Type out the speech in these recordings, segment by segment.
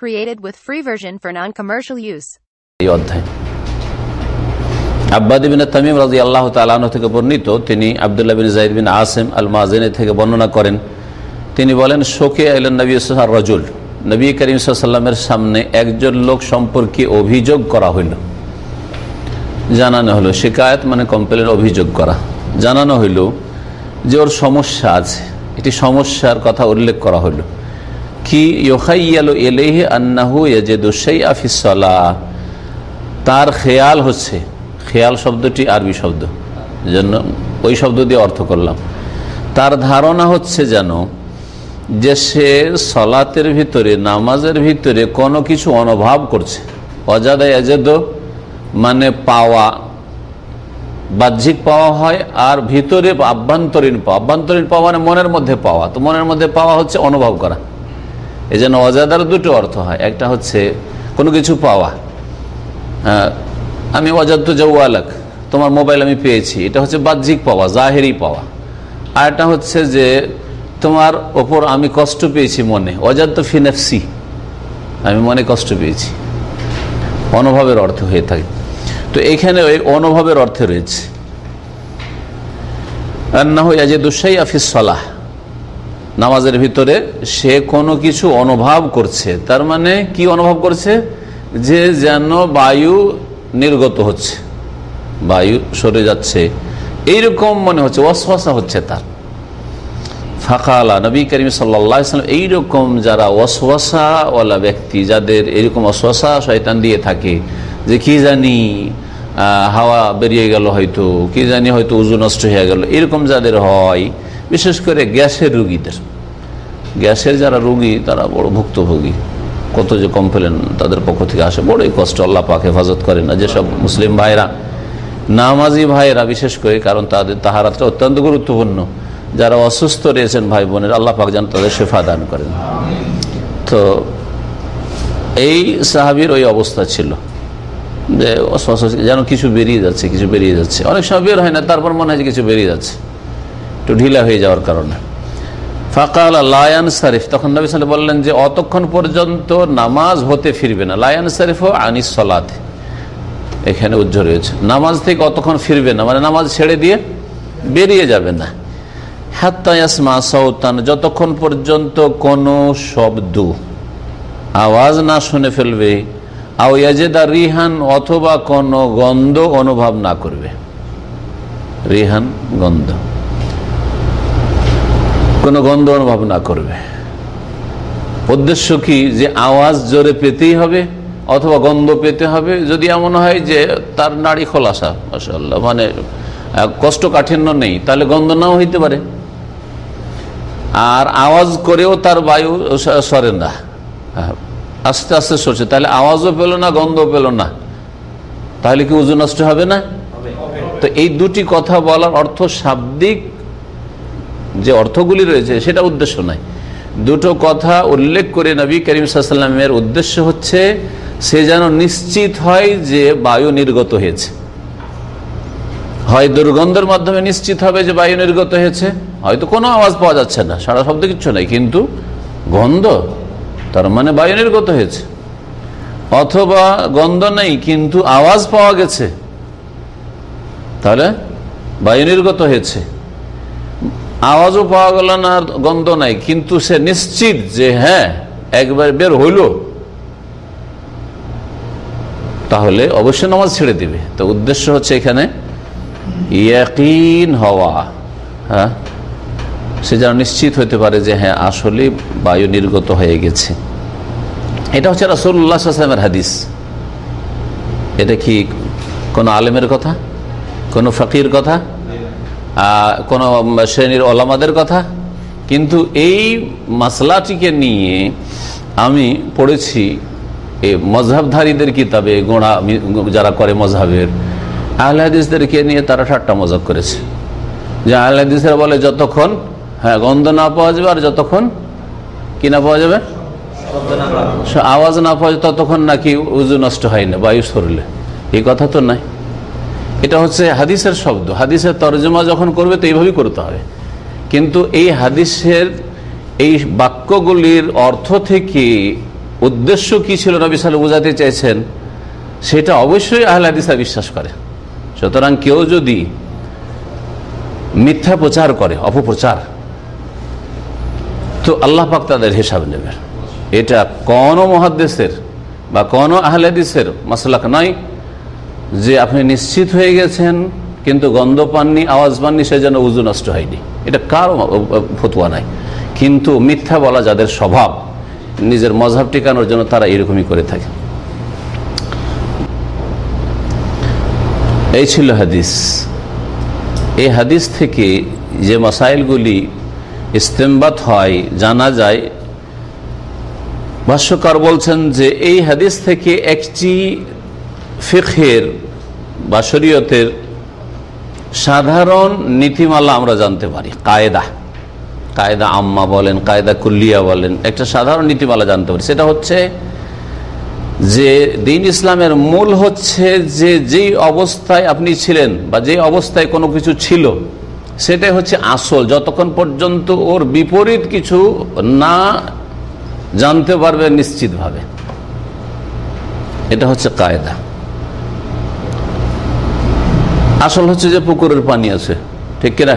Created with free version for non-commercial use. আব্বাদ বিন তামিম রাজি আল্লাহ তালাহ থেকে বর্ণিত, তিনি আবদুল্লাহ বিন জাইদ বিন আসেম আল মাজিনী থেকে বর্ণনা করেন। তিনি বলেন, শোকে আইলেন নবী রজুল। নবী করিম সাল্লামের সামনে একজন লোক সম্পর্কে অভিযোগ করা হইল। জানানো হলো, শিকায়ত মানে কমপ্লেন অভিযোগ করা। জানানো হইল যে ওর সমস্যা আছে। এটি সমস্যার কথা উল্লেখ করা হইল। কি? এলেহে আন্নাহু তার খেয়াল হচ্ছে, খেয়াল শব্দটি আরবি শব্দ জন্য ওই শব্দ দিয়ে অর্থ করলাম। তার ধারণা হচ্ছে যেন যে সে সলাতের ভিতরে, নামাজের ভিতরে কোনো কিছু অনুভব করছে। অজাদা এজেদ মানে পাওয়া, বাহ্যিক পাওয়া হয় আর ভিতরে আভ্যন্তরীণ পাওয়া। আভ্যন্তরীণ পাওয়া মানে মনের মধ্যে পাওয়া। তো মনের মধ্যে পাওয়া হচ্ছে অনুভব করা। এই জন্য অজাদার দুটো অর্থ হয়। একটা হচ্ছে কোনো কিছু পাওয়া। হ্যাঁ আমি অজাদ্দ জৌয়ালাক তোমার মোবাইল আমি পেয়েছি। এটা হচ্ছে বাহ্যিক পাওয়া, জাহেরি পাওয়া। আর একটা হচ্ছে যে তোমার ওপর আমি কষ্ট পেয়েছি মনে। অজাদ্দ ফিনেফসি আমি মনে কষ্ট পেয়েছি। অনুভবের অর্থ হয়ে থাকে। তো এখানে ওই অনুভবের অর্থে রয়েছে। দুসাই আফিস সলাহ। নামাজের ভিতরে সে কোনো কিছু অনুভব করছে। তার মানে কি অনুভব করছে? যে যেন বায়ু নির্গত হচ্ছে। বায়ু সরে যাচ্ছে। এইরকম মনে হচ্ছে অশ্বাসা হচ্ছে তার। ফাঁকালা নবী করিম সাল্লাম এইরকম যারা ওয়াসওয়াসাওয়ালা ব্যক্তি, যাদের এরকম অশ্বাসা শয়তান দিয়ে থাকে, যে কি জানি হাওয়া বেরিয়ে গেল হয়তো, কি জানি হয়তো উজু নষ্ট হয়ে গেল, এরকম যাদের হয় বিশেষ করে গ্যাসের রুগীদের। গ্যাসের যারা রুগী, তারা বড় ভুক্তভোগী। কত যে কমপ্লেন তাদের পক্ষ থেকে আসে, বড়ই কষ্ট, আল্লাহ পাক হেফাজত করে না। যেসব মুসলিম ভাইরা, নামাজি ভাইরা বিশেষ করে, কারণ তাদের তাহারাতটা অত্যন্ত গুরুত্বপূর্ণ। যারা অসুস্থ রয়েছেন ভাই বোনের, আল্লাহ পাক যেন তাদের সেফা দান করেন। তো এই সাহাবির ওই অবস্থা ছিল। যে যেন কিছু বেরিয়ে যাচ্ছে, কিছু বেরিয়ে যাচ্ছে। অনেক সময় বের হয় না, তারপর মনে হয় যে কিছু বেরিয়ে যাচ্ছে। একটু ঢিলা হয়ে যাওয়ার কারণে। ফাকাল লায়ান শরীফ তখন নবী সাল বললেন যে, অতক্ষণ পর্যন্ত নামাজ হতে ফিরবে না। লায়ান শরীফ আনিস সলাতে, এখানে উজ্জ্বল রয়েছে নামাজ থেকে অতক্ষণ ফিরবে না মানে নামাজ ছেড়ে দিয়ে বেরিয়ে যাবে না। হাত্তায়াসমা সৌতান যতক্ষণ পর্যন্ত কোনো শব্দ, আওয়াজ না শুনে ফেলবে আওয়াজেদা রিহান অথবা কোনো গন্ধ অনুভব না করবে। রিহান গন্ধ। কোনো গন্ধ অনুভব না করবে। উদ্দেশ্য কি যে আওয়াজ জোরে পেতেই হবে অথবা গন্ধ পেতে হবে? যদি এমন হয় যে তার নাড়ি খোলাসা মাসাল্লাহ মানে কষ্ট কাঠিন্য নেই তাহলে গন্ধ নাও হইতে পারে। আর আওয়াজ করেও তার বায়ু সরে না। আস্তে আস্তে সরছে তাহলে আওয়াজও পেল না গন্ধও পেল না। তাহলে কি উজু নষ্ট হবে না? তো এই দুটি কথা বলার অর্থ শাব্দিক যে অর্থগুলি রয়েছে, সেটা উদ্দেশ্য নয়। দুটো কথা উল্লেখ করে নবী করিম সাল্লামের উদ্দেশ্য হচ্ছে, সে যেন নিশ্চিত হয় যে বায়ু নির্গত হয়েছে। হয় দুর্গন্ধের মাধ্যমে নিশ্চিত হবে যে বায়ু নির্গত হয়েছে, হয়তো কোনো আওয়াজ পাওয়া যাচ্ছে না, সারা শব্দ কিচ্ছু নাই, কিন্তু গন্ধ, তার মানে বায়ু নির্গত হয়েছে। অথবা গন্ধ নেই, কিন্তু আওয়াজ পাওয়া গেছে, তাহলে বায়ু নির্গত হয়েছে। আওয়াজও পাওয়া গেল না, আর গন্ধ নাই। কিন্তু সে নিশ্চিত যে হ্যাঁ একবার বের হইল। তাহলে অবশ্যই নামাজ ছেড়ে দিবে। তো উদ্দেশ্য হচ্ছে এখানে ইয়াকিন হওয়া। হ্যাঁ? সে যেন নিশ্চিত হতে পারে যে হ্যাঁ আসলে বায়ু নির্গত হয়ে গেছে। এটা হচ্ছে রাসুল্লাহামের হাদিস। এটা কি কোনো আলেমের কথা? কোনো ফকির কথা? কোন শ্রেণির ওলামাদের কথা? কিন্তু এই মাসলাটিকে নিয়ে আমি পড়েছি এই মজহাবধারীদের কিতাবে গোড়া যারা করে মজহাবের। আহলাদিসদেরকে নিয়ে তারা ঠাট্টা মজাক করেছে। যে আহলাদিসরা বলে, যতক্ষণ হ্যাঁ গন্ধ না পাওয়া যাবে আর যতক্ষণ, কি না পাওয়া যাবে? আওয়াজ না পাওয়া ততক্ষণ নাকি উজু নষ্ট হয় না, বায়ু সরলে। এই কথা তো নাই। এটা হচ্ছে হাদিসের শব্দ। হাদিসের তর্জমা যখন করবে তো এইভাবেই করতে হবে। কিন্তু এই হাদিসের এই বাক্যগুলির অর্থ থেকে উদ্দেশ্য কি ছিল নবী সাল বোঝাতে চেয়েছেন, সেটা অবশ্যই আহলাদিসা বিশ্বাস করে। সুতরাং কেউ যদি মিথ্যা প্রচার করে, অপপ্রচার, তো আল্লাহ পাক তাদের হিসাব নেবেন। এটা কোন মহাদ্দেশের বা কোন আহলাদিসের মাসলাক নয়। যে আপনি নিশ্চিত হয়ে গেছেন, কিন্তু গন্ধ পাননি, আওয়াজ পাননি, সে যেন উজু নষ্ট হয়নি। এটা কারও ফতুয়া নাই। কিন্তু মিথ্যা বলা যাদের স্বভাব, নিজের মজাব টিকানোর জন্য তারা এরকমই করে থাকে। এই ছিল হাদিস। এই হাদিস থেকে যে মাসাইলগুলি ইস্তেমবাত হয়, জানা যায়, ভাষ্যকার বলছেন যে এই হাদিস থেকে একটি ফিখের বা শরীয়তের সাধারণ নীতিমালা আমরা জানতে পারি। কায়দা। কায়দা আম্মা বলেন, কায়দা কুল্লিয়া বলেন, একটা সাধারণ নীতিমালা জানতে পারি। সেটা হচ্ছে যে দিন ইসলামের মূল হচ্ছে যে যেই অবস্থায় আপনি ছিলেন বা যে অবস্থায় কোনো কিছু ছিল, সেটাই হচ্ছে আসল। যতক্ষণ পর্যন্ত ওর বিপরীত কিছু না জানতে পারবে নিশ্চিতভাবে। এটা হচ্ছে কায়দা। আসল হচ্ছে যে পুকুরের পানি আছে, ঠিক কিনা?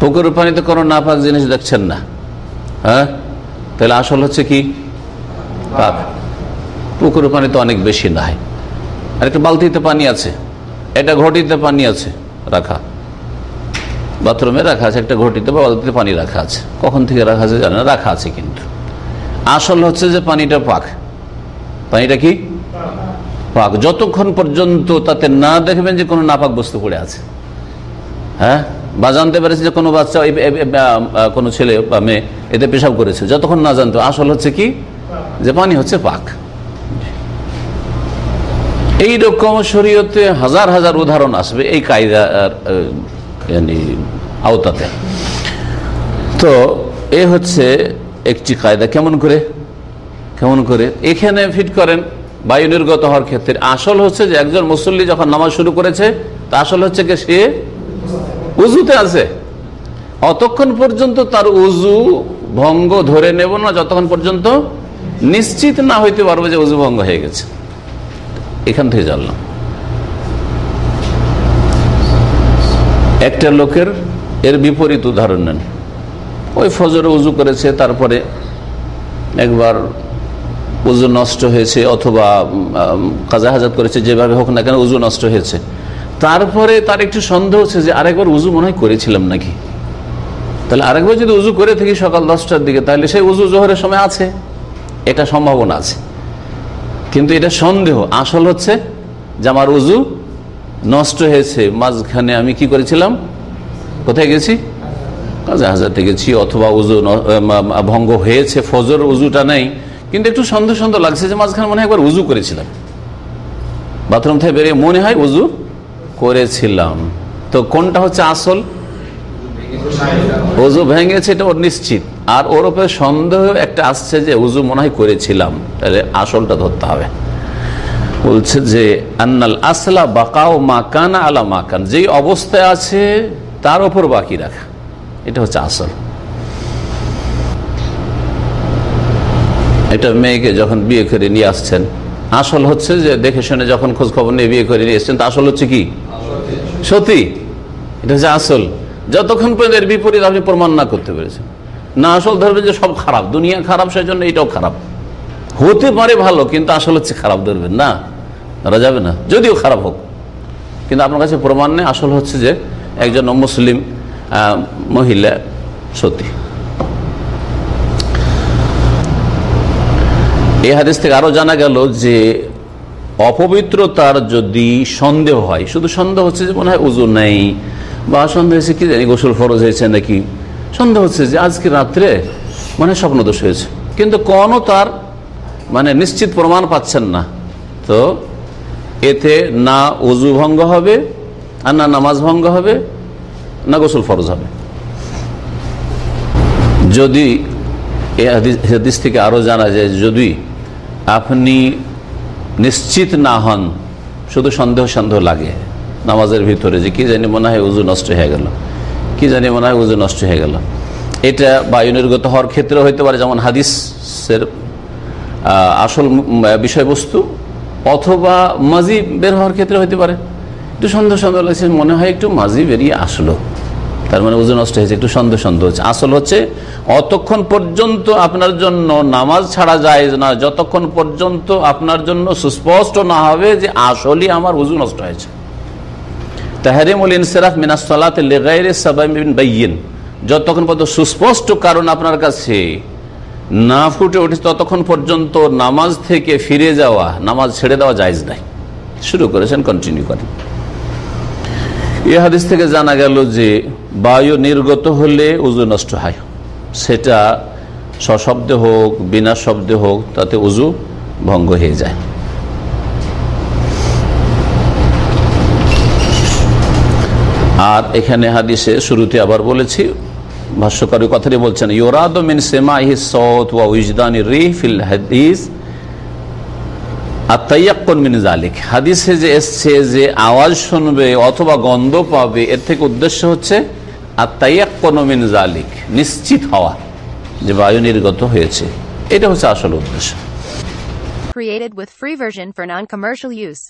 পুকুরের পানিতে কোনো নাপাক জিনিস দেখছেন না হ্যাঁ? তাহলে আসল হচ্ছে কি? পাক। পুকুরের পানি তো অনেক বেশি নাই। আর একটা বালতিতে পানি আছে এটা ঘটিতে পানি আছে, রাখা। বাথরুমে রাখা আছে, একটা ঘটিতে বা বালতিতে পানি রাখা আছে। কখন থেকে রাখা আছে জানে না রাখা আছে কিন্তু। আসল হচ্ছে যে পানিটা পাক। পানিটা কি? পাক, যতক্ষণ পর্যন্ত তাতে না দেখবেন যে কোনো নাপাক বস্তু পড়ে আছে। হ্যাঁ? বা জানতে পেরেছে যে কোনো বাচ্চা কোনো ছেলে বা মেয়ে এতে পেশাব করেছে, যতক্ষণ না জানতো। আসল হচ্ছে কি? যে পানি হচ্ছে পাক। এই রকম শরীয়তে হাজার হাজার উদাহরণ আসবে এই কায়দার আওতাতে। তো এ হচ্ছে একটি কায়দা। কেমন করে? কেমন করে? এখানে ফিট করেন বায়ু নির্গত হওয়ার ক্ষেত্রে। আসল হচ্ছে যে একজন মুসল্লি যখন নামাজ শুরু করেছে, তা আসল হচ্ছে যে সে উজুতে আছে। অতক্ষণ পর্যন্ত তার উজু ভঙ্গ ধরে নেব না, যতক্ষণ পর্যন্ত নিশ্চিত না হইতে পারব যে উজু ভঙ্গ হয়ে গেছে। এখান থেকে জানলাম। একটা লোকের এর বিপরীত উদাহরণ নেন। ওই ফজরে উজু করেছে, তারপরে একবার উজু নষ্ট হয়েছে অথবা কাজা হাজাত করেছে, যেভাবে হোক না কেন উজু নষ্ট হয়েছে। তারপরে তার একটু সন্দেহ হচ্ছে যে আরেকবার উজু মনে হয় করেছিলাম নাকি? তাহলে আরেকবার যদি উজু করে থাকি সকাল দশটার দিকে, তাহলে সেই উজু জোহরের সময় আছে? এটা সম্ভাবনা আছে। কিন্তু এটা সন্দেহ। আসল হচ্ছে যে আমার উজু নষ্ট হয়েছে। মাঝখানে আমি কি করেছিলাম? কোথায় গেছি? কাজা হাজারতে গেছি, অথবা উজু ভঙ্গ হয়েছে, ফজর উজুটা নেই। কিন্তু একটু সন্দেহ সন্দেহ লাগছে যে মাঝখানে মনে হয় একবার উজু করেছিলাম। বাথরুম থেকে বেরিয়ে মনে হয় উজু করেছিলাম। তো কোনটা হচ্ছে আসল? উজু ভেঙেছে, এটা ওর নিশ্চিত। আর ওর উপরে সন্দেহ একটা আসছে যে উজু মনে হয় করেছিলাম। তাহলে আসলটা ধরতে হবে। বলছে যে, আন্নাল আসলা বাকাও মাকান আলা মাকান যেই অবস্থায় আছে, তার ওপর বাকি রাখা। এটা হচ্ছে আসল। এটা মেয়েকে যখন বিয়ে করে নিয়ে আসছেন, আসল হচ্ছে যে দেখে শুনে যখন খোঁজ খবর নিয়ে বিয়ে করে নিয়ে এসছেন, তা আসল হচ্ছে কি? সত্যি। এটা হচ্ছে আসল। যতক্ষণ পর্যন্ত এর বিপরীত আপনি প্রমাণ না করতে পেরেছেন। না আসল ধরবেন যে সব খারাপ। দুনিয়া খারাপ সেই জন্য এটাও খারাপ। হতে পারে ভালো, কিন্তু আসল হচ্ছে খারাপ ধরবেন না। ধরা যাবে না। যদিও খারাপ হোক। কিন্তু আপনার কাছে প্রমাণ নেই। আসল হচ্ছে যে একজন মুসলিম মহিলা সত্যি। এই হাদিস থেকে আরও জানা গেল যে অপবিত্রতার যদি সন্দেহ হয়, শুধু সন্দেহ হচ্ছে যে মনে হয় উজু নেই বা সন্দেহ হয়েছে কি জানি গোসল ফরজ হয়েছে নাকি? সন্দেহ হচ্ছে যে আজকে রাত্রে মানে স্বপ্নদোষ হয়েছে। কিন্তু কোনো তার মানে নিশ্চিত প্রমাণ পাচ্ছেন না। তো এতে না উজু ভঙ্গ হবে, আর না নামাজ ভঙ্গ হবে, না গোসল ফরজ হবে। যদি এ হাদিস থেকে আরও জানা যায়, যদি আপনি নিশ্চিত না হন, শুধু সন্দেহ সন্দেহ লাগে। নামাজের ভিতরে যে কি জানি মনে হয় উজু নষ্ট হয়ে গেল। কি জানি মনে হয় উজু নষ্ট হয়ে গেল। এটা বায়ু নির্গত হওয়ার ক্ষেত্রে হইতে পারে, যেমন হাদিসের আসল বিষয়বস্তু, অথবা মাঝি বের হওয়ার ক্ষেত্রে হতে পারে। একটু সন্দেহ সন্দেহ লাগছে, মনে হয় একটু মাজি বেরিয়ে আসলো। তার মানে ওজন নষ্ট হয়েছে, একটু সন্দেহ সন্দেহ হচ্ছে। আসল হচ্ছে অতক্ষণ পর্যন্ত আপনার জন্য নামাজ ছাড়া যায় না, যতক্ষণ পর্যন্ত আপনার জন্য সুস্পষ্ট না হবে যে আসলই আমার উজু নষ্ট হয়েছে। তাহারিমুল ইনসেরাফ মিনাসলাত লেগাইরে সাবাইন বাইয়িন। যতক্ষণ পর্যন্ত সুস্পষ্ট কারণ আপনার কাছে না ফুটে উঠেছে, ততক্ষণ পর্যন্ত নামাজ থেকে ফিরে যাওয়া, নামাজ ছেড়ে দেওয়া জায়জ নাই। শুরু করেছেন কন্টিনিউ করেন। এ হাদিস থেকে জানা গেল যে বায়ু নির্গত হলে উজু নষ্ট হয়। সেটা সশব্দে হোক, বিনা শব্দে হোক, তাতে উজু ভঙ্গ হয়ে যায়। আর এখানে হাদিসে শুরুতে আবার বলেছি, ভাষ্যকারী কথাটি বলছেন, ইউরাদ মিন সেমাহি সৌত ওয়া উজদানি রি ফিল হাদিস আত্মাইয়াক্কন মিন জালিক হাদিসে যে এসছে যে আওয়াজ শুনবে অথবা গন্ধ পাবে, এর থেকে উদ্দেশ্য হচ্ছে আত্মাইয়াক্কন মিন জালিক নিশ্চিত হওয়া যে বায়ু নির্গত হয়েছে এটা হচ্ছে আসল উদ্দেশ্য Created with free version for non-commercial use.